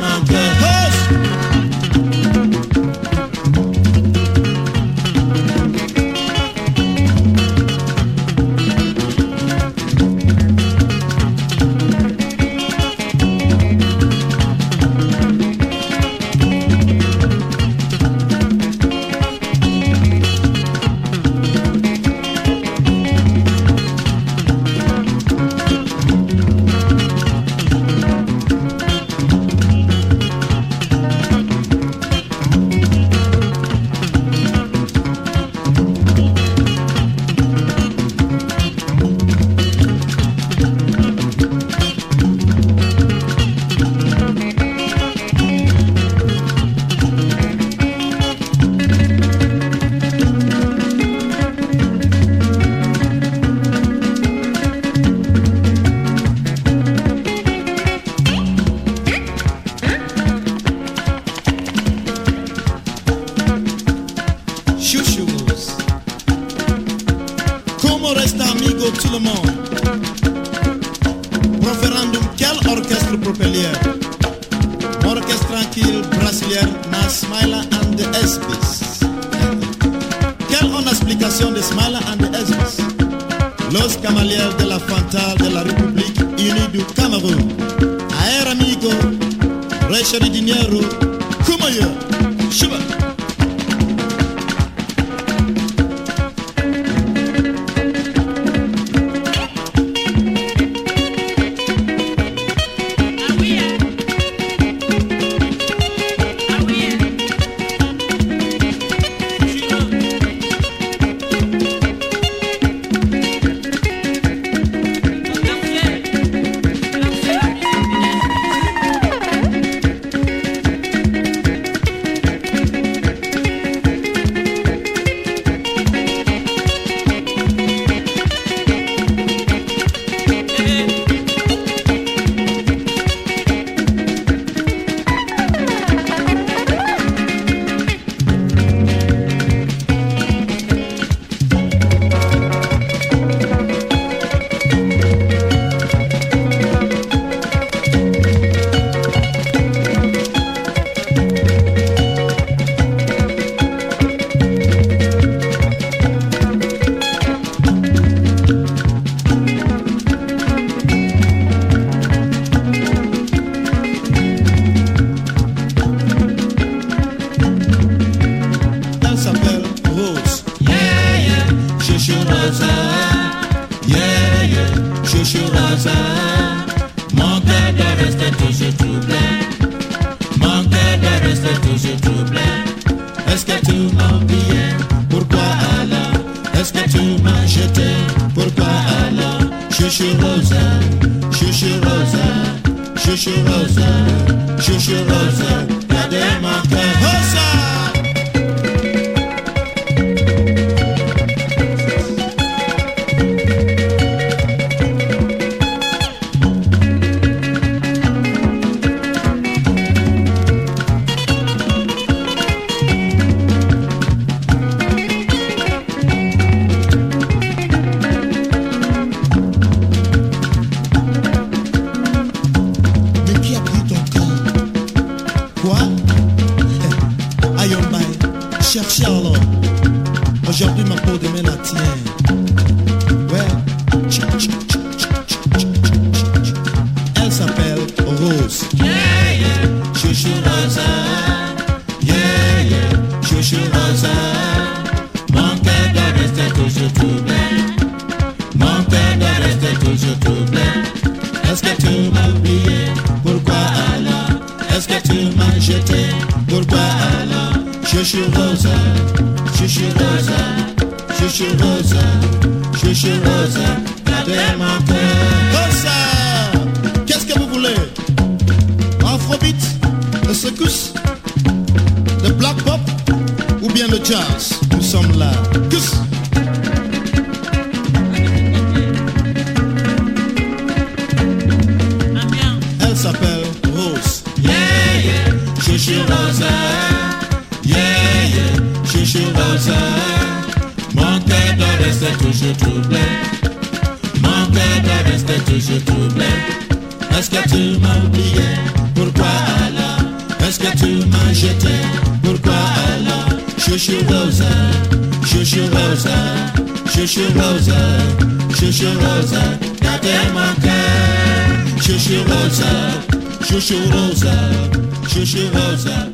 my blood. on reste amigo tout le monde. Proferendum, quel orchestre propellière Orchestre tranquille, brasileiro, na Smila and the Esbis. Quelle explication de Smila and the Esbis Los Camaliers de la Fanta de la République Unie du Cameroun. Aer amigo, Richard Dinheiro, como eu. Est-ce que tu m'as jeté? Pourquoi alors? Chouchou Rosa, chouchou Rosa, chouchou Rosa, chouchou Rosa. Gardez mon cœur. Rosa! Pourquoi alors Est-ce que tu m'as jeté Pourquoi alors Chouchou Rosa, chouchou Rosa, chouchou Rosa, chouchou Rosa, gardez mon cœur. Rosa Qu'est-ce que vous voulez? Afrobeat, le secousse, le black pop ou bien le jazz? Nous sommes là. Rester toujours troublé. Mon cœur. Est-ce que tu m'as oublié? Pourquoi alors? Est-ce que tu m'as jeté? Pourquoi alors? Chouchou Rosa, chouchou Rosa, chouchou Rosa, chouchou Rosa, gardez mon cœur. Chouchou Rosa, chouchou Rosa, chouchou Rosa,